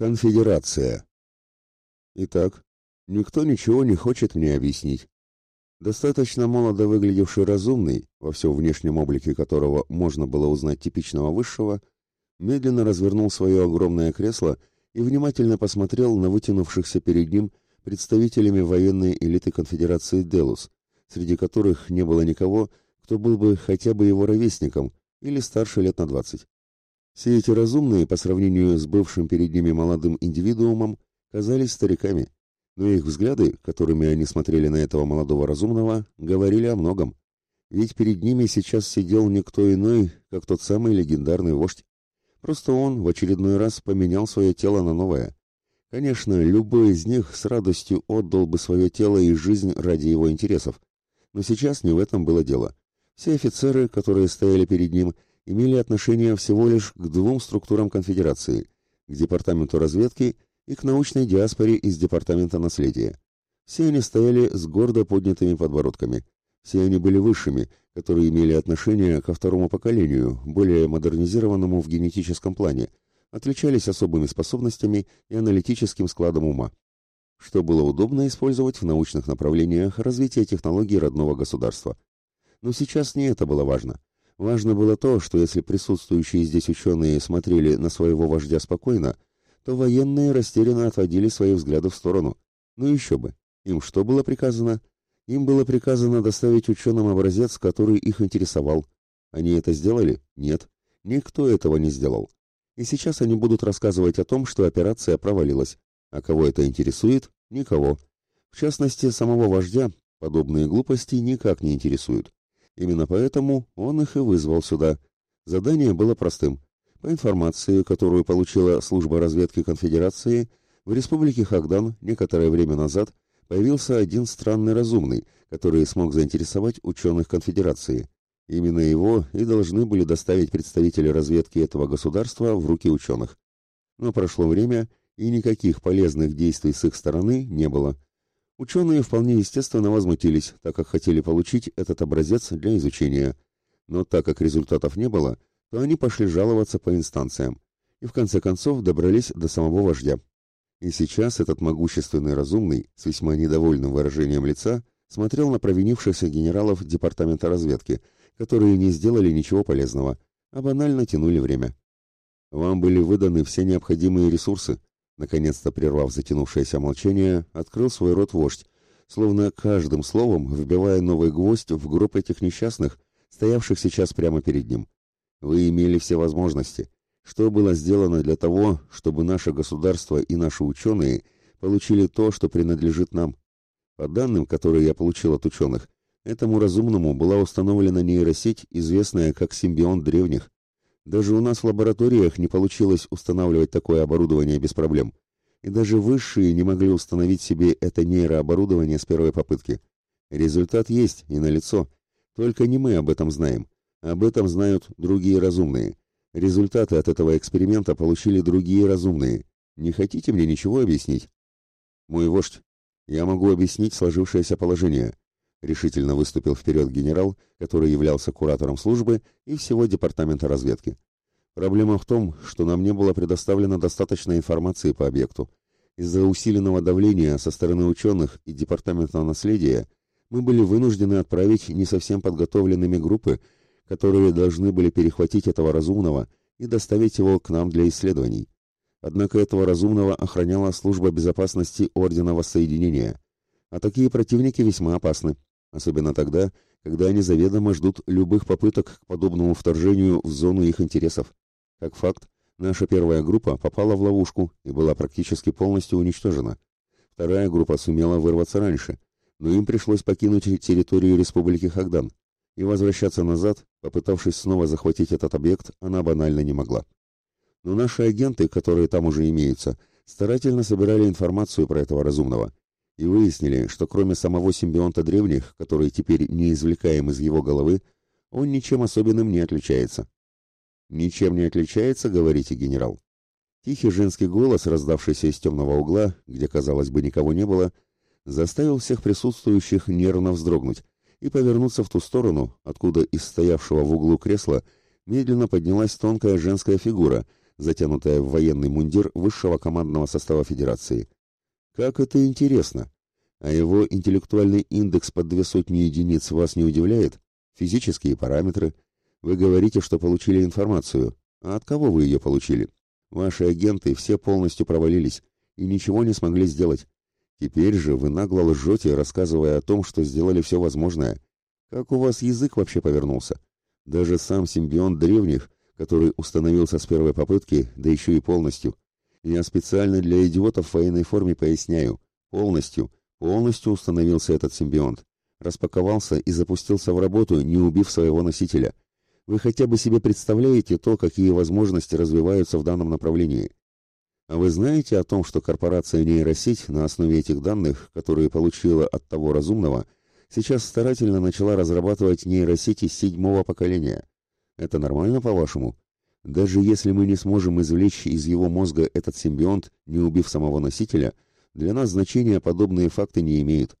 Конфедерация. Итак, никто ничего не хочет мне объяснить. Достаточно молодо выглядевший разумный, во всем внешнем облике которого можно было узнать типичного высшего, медленно развернул свое огромное кресло и внимательно посмотрел на вытянувшихся перед ним представителями военной элиты конфедерации Делус, среди которых не было никого, кто был бы хотя бы его ровесником или старше лет на двадцать. Все эти разумные, по сравнению с бывшим перед ними молодым индивидуумом, казались стариками, но их взгляды, которыми они смотрели на этого молодого разумного, говорили о многом. Ведь перед ними сейчас сидел никто иной, как тот самый легендарный вождь. Просто он в очередной раз поменял свое тело на новое. Конечно, любой из них с радостью отдал бы свое тело и жизнь ради его интересов. Но сейчас не в этом было дело. Все офицеры, которые стояли перед ним, имели отношение всего лишь к двум структурам конфедерации – к департаменту разведки и к научной диаспоре из департамента наследия. Все они стояли с гордо поднятыми подбородками. Все они были высшими, которые имели отношение ко второму поколению, более модернизированному в генетическом плане, отличались особыми способностями и аналитическим складом ума, что было удобно использовать в научных направлениях развития технологий родного государства. Но сейчас не это было важно. Важно было то, что если присутствующие здесь ученые смотрели на своего вождя спокойно, то военные растерянно отводили свои взгляды в сторону. Ну еще бы. Им что было приказано? Им было приказано доставить ученым образец, который их интересовал. Они это сделали? Нет. Никто этого не сделал. И сейчас они будут рассказывать о том, что операция провалилась. А кого это интересует? Никого. В частности, самого вождя подобные глупости никак не интересуют. Именно поэтому он их и вызвал сюда. Задание было простым. По информации, которую получила служба разведки Конфедерации, в республике Хагдан некоторое время назад появился один странный разумный, который смог заинтересовать ученых Конфедерации. Именно его и должны были доставить представители разведки этого государства в руки ученых. Но прошло время, и никаких полезных действий с их стороны не было. Ученые вполне естественно возмутились, так как хотели получить этот образец для изучения. Но так как результатов не было, то они пошли жаловаться по инстанциям и в конце концов добрались до самого вождя. И сейчас этот могущественный разумный, с весьма недовольным выражением лица, смотрел на провинившихся генералов департамента разведки, которые не сделали ничего полезного, а банально тянули время. Вам были выданы все необходимые ресурсы, наконец-то прервав затянувшееся молчание, открыл свой рот вождь, словно каждым словом вбивая новый гвоздь в гроб этих несчастных, стоявших сейчас прямо перед ним. Вы имели все возможности. Что было сделано для того, чтобы наше государство и наши ученые получили то, что принадлежит нам? По данным, которые я получил от ученых, Этому разумному была установлена нейросеть, известная как симбион древних. Даже у нас в лабораториях не получилось устанавливать такое оборудование без проблем. И даже высшие не могли установить себе это нейрооборудование с первой попытки. Результат есть и налицо. Только не мы об этом знаем. Об этом знают другие разумные. Результаты от этого эксперимента получили другие разумные. Не хотите мне ничего объяснить? Мой вождь, я могу объяснить сложившееся положение решительно выступил вперед генерал, который являлся куратором службы и всего департамента разведки. Проблема в том, что нам не было предоставлено достаточно информации по объекту. Из-за усиленного давления со стороны ученых и департамента наследия мы были вынуждены отправить не совсем подготовленными группы, которые должны были перехватить этого разумного и доставить его к нам для исследований. Однако этого разумного охраняла служба безопасности Ордена Воссоединения. А такие противники весьма опасны особенно тогда, когда они заведомо ждут любых попыток к подобному вторжению в зону их интересов. Как факт, наша первая группа попала в ловушку и была практически полностью уничтожена. Вторая группа сумела вырваться раньше, но им пришлось покинуть территорию Республики Хагдан, и возвращаться назад, попытавшись снова захватить этот объект, она банально не могла. Но наши агенты, которые там уже имеются, старательно собирали информацию про этого разумного – и выяснили, что кроме самого симбионта древних, который теперь не извлекаем из его головы, он ничем особенным не отличается. «Ничем не отличается, говорите, генерал?» Тихий женский голос, раздавшийся из темного угла, где, казалось бы, никого не было, заставил всех присутствующих нервно вздрогнуть и повернуться в ту сторону, откуда из стоявшего в углу кресла медленно поднялась тонкая женская фигура, затянутая в военный мундир высшего командного состава Федерации. Как это интересно! А его интеллектуальный индекс под две сотни единиц вас не удивляет? Физические параметры. Вы говорите, что получили информацию. А от кого вы ее получили? Ваши агенты все полностью провалились и ничего не смогли сделать. Теперь же вы нагло лжете, рассказывая о том, что сделали все возможное. Как у вас язык вообще повернулся? Даже сам симбионт древних, который установился с первой попытки, да еще и полностью. Я специально для идиотов в военной форме поясняю. Полностью, полностью установился этот симбионт. Распаковался и запустился в работу, не убив своего носителя. Вы хотя бы себе представляете то, какие возможности развиваются в данном направлении? А вы знаете о том, что корпорация нейросеть на основе этих данных, которые получила от того разумного, сейчас старательно начала разрабатывать нейросети седьмого поколения? Это нормально, по-вашему? Даже если мы не сможем извлечь из его мозга этот симбионт, не убив самого носителя, для нас значения подобные факты не имеют.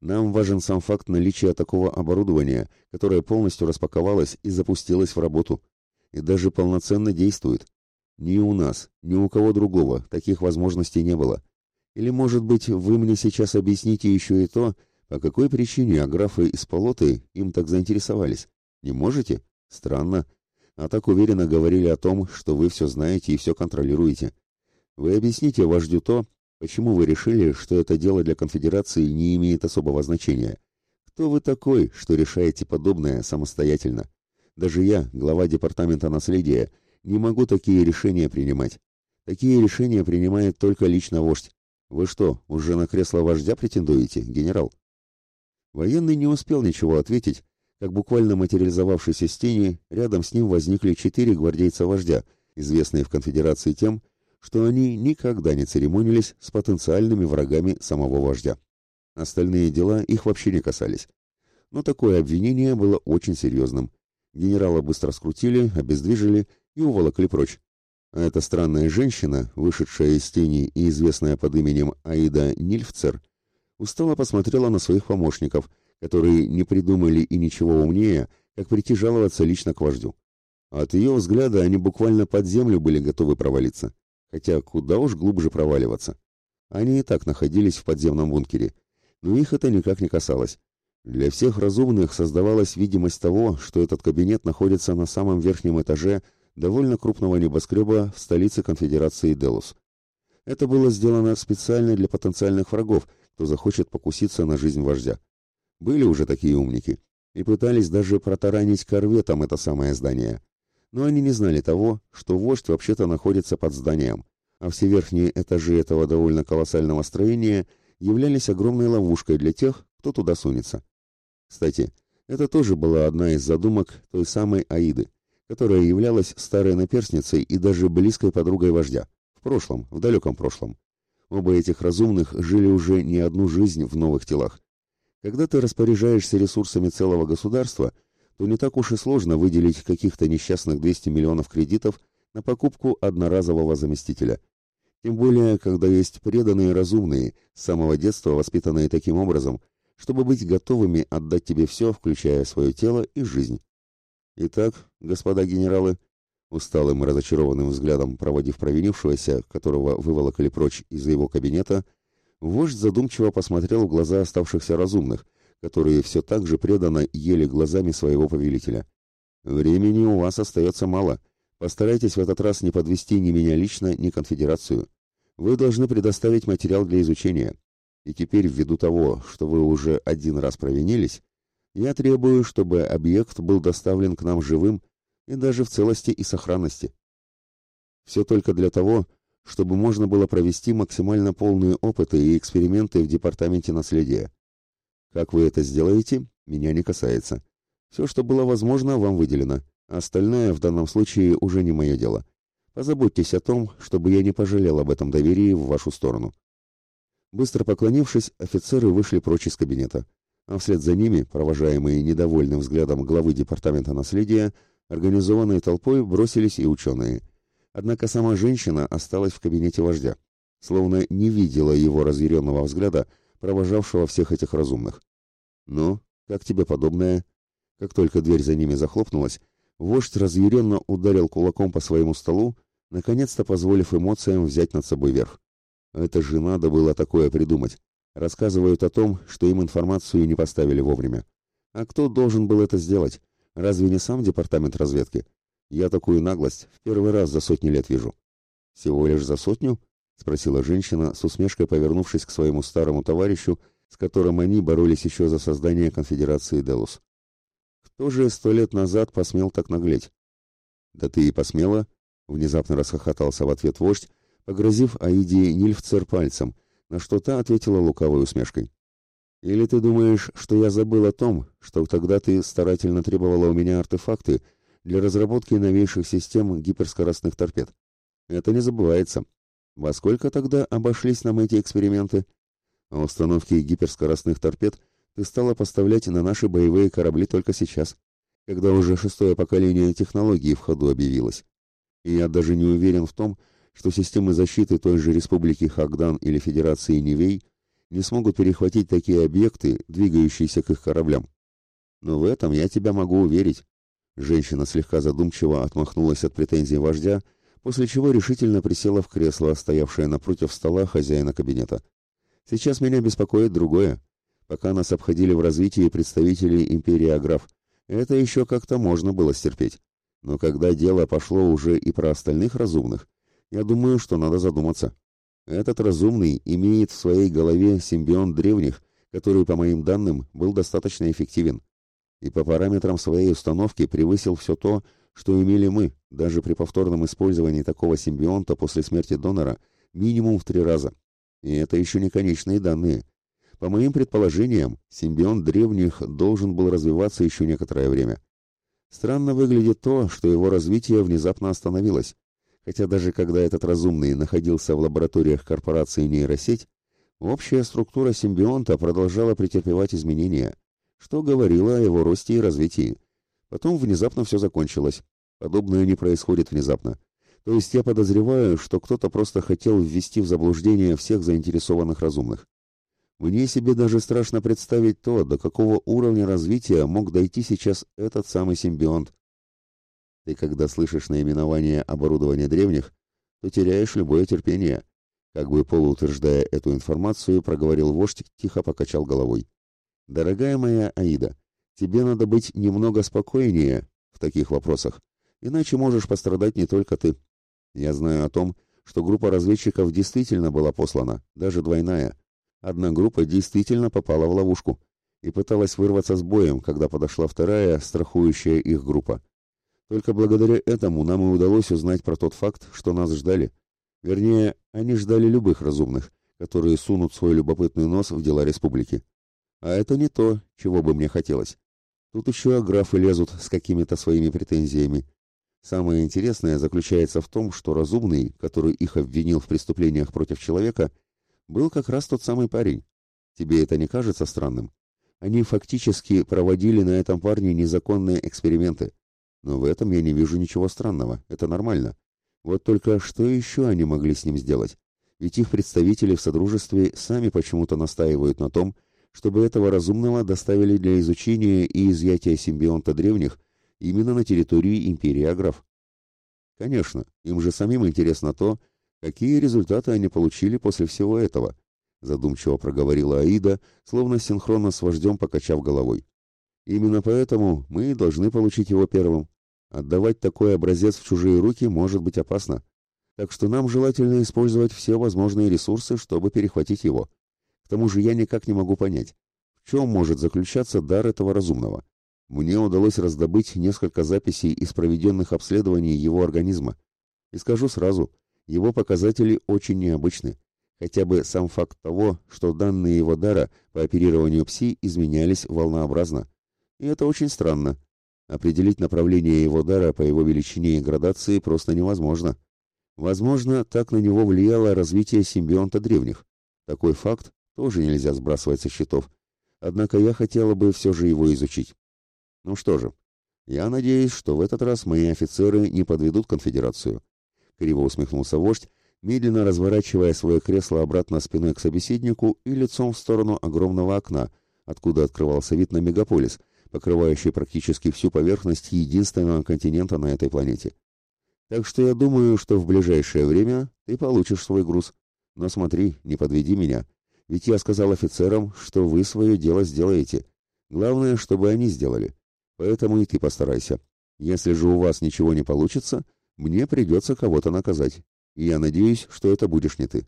Нам важен сам факт наличия такого оборудования, которое полностью распаковалось и запустилось в работу, и даже полноценно действует. Ни у нас, ни у кого другого таких возможностей не было. Или, может быть, вы мне сейчас объясните еще и то, по какой причине аграфы из Полоты им так заинтересовались? Не можете? Странно. А так уверенно говорили о том, что вы все знаете и все контролируете. Вы объясните вождю то, почему вы решили, что это дело для конфедерации не имеет особого значения. Кто вы такой, что решаете подобное самостоятельно? Даже я, глава департамента наследия, не могу такие решения принимать. Такие решения принимает только лично вождь. Вы что, уже на кресло вождя претендуете, генерал? Военный не успел ничего ответить, как буквально материализовавшись из рядом с ним возникли четыре гвардейца вождя, известные в конфедерации тем, что они никогда не церемонились с потенциальными врагами самого вождя. Остальные дела их вообще не касались. Но такое обвинение было очень серьезным. Генерала быстро скрутили, обездвижили и уволокли прочь. А эта странная женщина, вышедшая из тени и известная под именем Аида Нильфцер, устало посмотрела на своих помощников, которые не придумали и ничего умнее, как прийти жаловаться лично к вождю. От ее взгляда они буквально под землю были готовы провалиться. Хотя куда уж глубже проваливаться. Они и так находились в подземном бункере, но их это никак не касалось. Для всех разумных создавалась видимость того, что этот кабинет находится на самом верхнем этаже довольно крупного небоскреба в столице конфедерации Делус. Это было сделано специально для потенциальных врагов, кто захочет покуситься на жизнь вождя. Были уже такие умники и пытались даже протаранить корветом это самое здание. Но они не знали того, что вождь вообще-то находится под зданием, а все верхние этажи этого довольно колоссального строения являлись огромной ловушкой для тех, кто туда сунется. Кстати, это тоже была одна из задумок той самой Аиды которая являлась старой наперсницей и даже близкой подругой вождя. В прошлом, в далеком прошлом. Оба этих разумных жили уже не одну жизнь в новых телах. Когда ты распоряжаешься ресурсами целого государства, то не так уж и сложно выделить каких-то несчастных 200 миллионов кредитов на покупку одноразового заместителя. Тем более, когда есть преданные разумные, с самого детства воспитанные таким образом, чтобы быть готовыми отдать тебе все, включая свое тело и жизнь. Итак, господа генералы, усталым и разочарованным взглядом проводив провинившегося, которого выволокли прочь из его кабинета, вождь задумчиво посмотрел в глаза оставшихся разумных, которые все так же преданно ели глазами своего повелителя. «Времени у вас остается мало. Постарайтесь в этот раз не подвести ни меня лично, ни конфедерацию. Вы должны предоставить материал для изучения. И теперь, ввиду того, что вы уже один раз провинились, я требую, чтобы объект был доставлен к нам живым и даже в целости и сохранности. Все только для того, чтобы можно было провести максимально полные опыты и эксперименты в департаменте наследия. Как вы это сделаете, меня не касается. Все, что было возможно, вам выделено. Остальное в данном случае уже не мое дело. Позаботьтесь о том, чтобы я не пожалел об этом доверии в вашу сторону. Быстро поклонившись, офицеры вышли прочь из кабинета а вслед за ними, провожаемые недовольным взглядом главы департамента наследия, организованной толпой бросились и ученые. Однако сама женщина осталась в кабинете вождя, словно не видела его разъяренного взгляда, провожавшего всех этих разумных. «Ну, как тебе подобное?» Как только дверь за ними захлопнулась, вождь разъяренно ударил кулаком по своему столу, наконец-то позволив эмоциям взять над собой верх. Это же надо было такое придумать. Рассказывают о том, что им информацию не поставили вовремя. А кто должен был это сделать? Разве не сам департамент разведки? Я такую наглость в первый раз за сотни лет вижу. Всего лишь за сотню? спросила женщина с усмешкой, повернувшись к своему старому товарищу, с которым они боролись еще за создание конфедерации Делус. Кто же сто лет назад посмел так наглеть? Да ты и посмела, внезапно расхохотался в ответ вождь, погрозив Аиде Нильфцер пальцем, на что та ответила лукавой усмешкой. Или ты думаешь, что я забыл о том, что тогда ты старательно требовала у меня артефакты для разработки новейших систем гиперскоростных торпед? Это не забывается. Во сколько тогда обошлись нам эти эксперименты? А установки гиперскоростных торпед ты стала поставлять на наши боевые корабли только сейчас, когда уже шестое поколение технологий в ходу объявилось. И я даже не уверен в том, что системы защиты той же Республики Хагдан или Федерации Нивей не смогут перехватить такие объекты, двигающиеся к их кораблям. Но в этом я тебя могу уверить. Женщина слегка задумчиво отмахнулась от претензий вождя, после чего решительно присела в кресло, стоявшее напротив стола хозяина кабинета. Сейчас меня беспокоит другое. Пока нас обходили в развитии представители империи Аграф, это еще как-то можно было стерпеть. Но когда дело пошло уже и про остальных разумных, я думаю, что надо задуматься. Этот разумный имеет в своей голове симбион древних, который, по моим данным, был достаточно эффективен. И по параметрам своей установки превысил все то, что имели мы, даже при повторном использовании такого симбионта после смерти донора, минимум в три раза. И это еще не конечные данные. По моим предположениям, симбион древних должен был развиваться еще некоторое время. Странно выглядит то, что его развитие внезапно остановилось. Хотя даже когда этот разумный находился в лабораториях корпорации нейросеть, общая структура симбионта продолжала претерпевать изменения, что говорило о его росте и развитии. Потом внезапно все закончилось. Подобное не происходит внезапно. То есть я подозреваю, что кто-то просто хотел ввести в заблуждение всех заинтересованных разумных. Мне себе даже страшно представить то, до какого уровня развития мог дойти сейчас этот самый симбионт. Ты когда слышишь наименование оборудования древних, то теряешь любое терпение. Как бы полуутверждая эту информацию, проговорил вождь, тихо покачал головой. Дорогая моя Аида, тебе надо быть немного спокойнее в таких вопросах, иначе можешь пострадать не только ты. Я знаю о том, что группа разведчиков действительно была послана, даже двойная. Одна группа действительно попала в ловушку и пыталась вырваться с боем, когда подошла вторая, страхующая их группа. Только благодаря этому нам и удалось узнать про тот факт, что нас ждали. Вернее, они ждали любых разумных, которые сунут свой любопытный нос в дела республики. А это не то, чего бы мне хотелось. Тут еще графы лезут с какими-то своими претензиями. Самое интересное заключается в том, что разумный, который их обвинил в преступлениях против человека – был как раз тот самый парень. Тебе это не кажется странным? Они фактически проводили на этом парне незаконные эксперименты. Но в этом я не вижу ничего странного. Это нормально. Вот только что еще они могли с ним сделать? Ведь их представители в Содружестве сами почему-то настаивают на том, чтобы этого разумного доставили для изучения и изъятия симбионта древних именно на территории империи Аграф. Конечно, им же самим интересно то, Какие результаты они получили после всего этого? Задумчиво проговорила Аида, словно синхронно с вождем покачав головой. Именно поэтому мы должны получить его первым. Отдавать такой образец в чужие руки может быть опасно. Так что нам желательно использовать все возможные ресурсы, чтобы перехватить его. К тому же я никак не могу понять, в чем может заключаться дар этого разумного. Мне удалось раздобыть несколько записей из проведенных обследований его организма. И скажу сразу, его показатели очень необычны. Хотя бы сам факт того, что данные его дара по оперированию ПСИ изменялись волнообразно. И это очень странно. Определить направление его дара по его величине и градации просто невозможно. Возможно, так на него влияло развитие симбионта древних. Такой факт тоже нельзя сбрасывать со счетов. Однако я хотела бы все же его изучить. Ну что же, я надеюсь, что в этот раз мои офицеры не подведут конфедерацию. — криво усмехнулся вождь, медленно разворачивая свое кресло обратно спиной к собеседнику и лицом в сторону огромного окна, откуда открывался вид на мегаполис, покрывающий практически всю поверхность единственного континента на этой планете. Так что я думаю, что в ближайшее время ты получишь свой груз. Но смотри, не подведи меня. Ведь я сказал офицерам, что вы свое дело сделаете. Главное, чтобы они сделали. Поэтому и ты постарайся. Если же у вас ничего не получится, мне придется кого-то наказать. И я надеюсь, что это будешь не ты».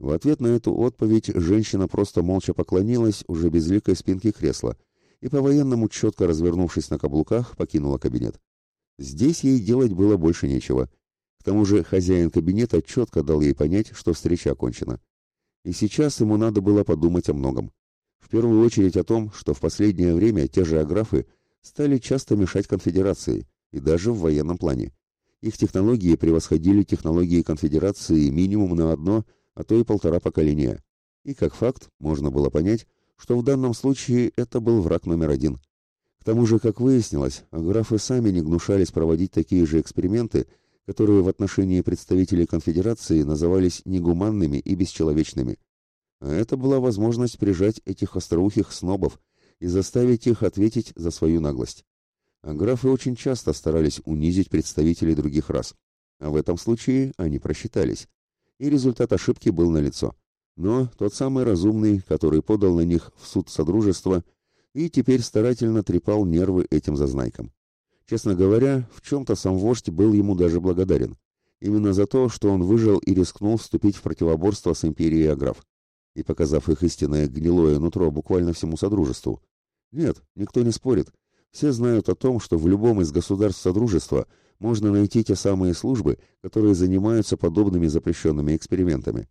В ответ на эту отповедь женщина просто молча поклонилась уже безликой спинке кресла и по-военному, четко развернувшись на каблуках, покинула кабинет. Здесь ей делать было больше нечего. К тому же хозяин кабинета четко дал ей понять, что встреча окончена. И сейчас ему надо было подумать о многом. В первую очередь о том, что в последнее время те же аграфы стали часто мешать конфедерации, и даже в военном плане. Их технологии превосходили технологии конфедерации минимум на одно, а то и полтора поколения. И как факт, можно было понять, что в данном случае это был враг номер один. К тому же, как выяснилось, аграфы сами не гнушались проводить такие же эксперименты, которые в отношении представителей конфедерации назывались негуманными и бесчеловечными. А это была возможность прижать этих остроухих снобов и заставить их ответить за свою наглость. А графы очень часто старались унизить представителей других рас, а в этом случае они просчитались, и результат ошибки был налицо. Но тот самый разумный, который подал на них в суд Содружества и теперь старательно трепал нервы этим зазнайкам. Честно говоря, в чем-то сам вождь был ему даже благодарен. Именно за то, что он выжил и рискнул вступить в противоборство с империей Аграф и показав их истинное гнилое нутро буквально всему Содружеству. Нет, никто не спорит. Все знают о том, что в любом из государств Содружества можно найти те самые службы, которые занимаются подобными запрещенными экспериментами.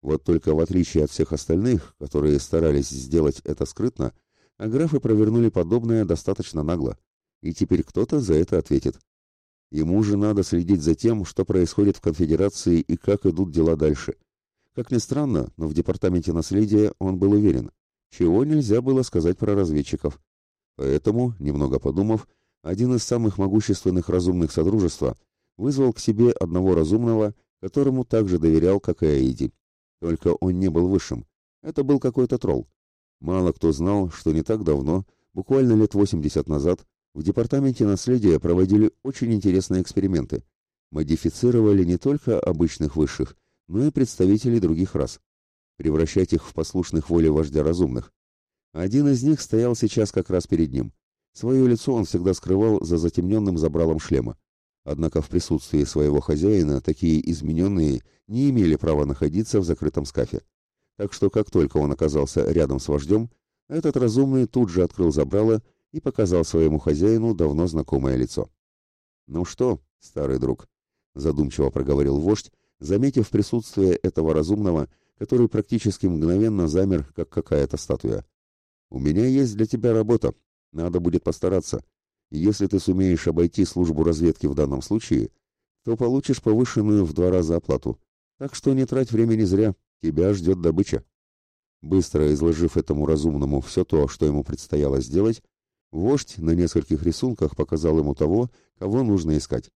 Вот только в отличие от всех остальных, которые старались сделать это скрытно, аграфы провернули подобное достаточно нагло. И теперь кто-то за это ответит. Ему же надо следить за тем, что происходит в конфедерации и как идут дела дальше. Как ни странно, но в департаменте наследия он был уверен, чего нельзя было сказать про разведчиков. Поэтому, немного подумав, один из самых могущественных разумных Содружества вызвал к себе одного разумного, которому также доверял, как и Аиди. Только он не был высшим. Это был какой-то тролл. Мало кто знал, что не так давно, буквально лет 80 назад, в департаменте наследия проводили очень интересные эксперименты. Модифицировали не только обычных высших, но и представителей других рас, превращать их в послушных воле вождя разумных. Один из них стоял сейчас как раз перед ним. Свое лицо он всегда скрывал за затемненным забралом шлема. Однако в присутствии своего хозяина такие измененные не имели права находиться в закрытом скафе. Так что как только он оказался рядом с вождем, этот разумный тут же открыл забрало и показал своему хозяину давно знакомое лицо. «Ну что, старый друг», — задумчиво проговорил вождь, заметив присутствие этого разумного, который практически мгновенно замер, как какая-то статуя. «У меня есть для тебя работа. Надо будет постараться. Если ты сумеешь обойти службу разведки в данном случае, то получишь повышенную в два раза оплату. Так что не трать времени зря, тебя ждет добыча». Быстро изложив этому разумному все то, что ему предстояло сделать, вождь на нескольких рисунках показал ему того, кого нужно искать.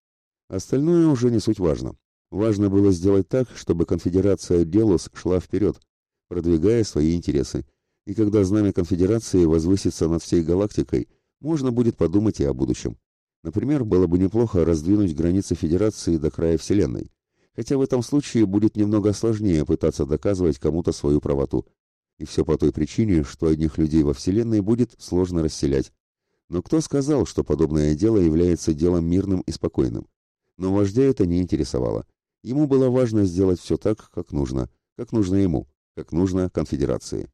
Остальное уже не суть важно. Важно было сделать так, чтобы конфедерация Делос шла вперед, продвигая свои интересы. И когда знамя конфедерации возвысится над всей галактикой, можно будет подумать и о будущем. Например, было бы неплохо раздвинуть границы Федерации до края Вселенной. Хотя в этом случае будет немного сложнее пытаться доказывать кому-то свою правоту. И все по той причине, что одних людей во Вселенной будет сложно расселять. Но кто сказал, что подобное дело является делом мирным и спокойным? Но вождя это не интересовало. Ему было важно сделать все так, как нужно, как нужно ему, как нужно конфедерации.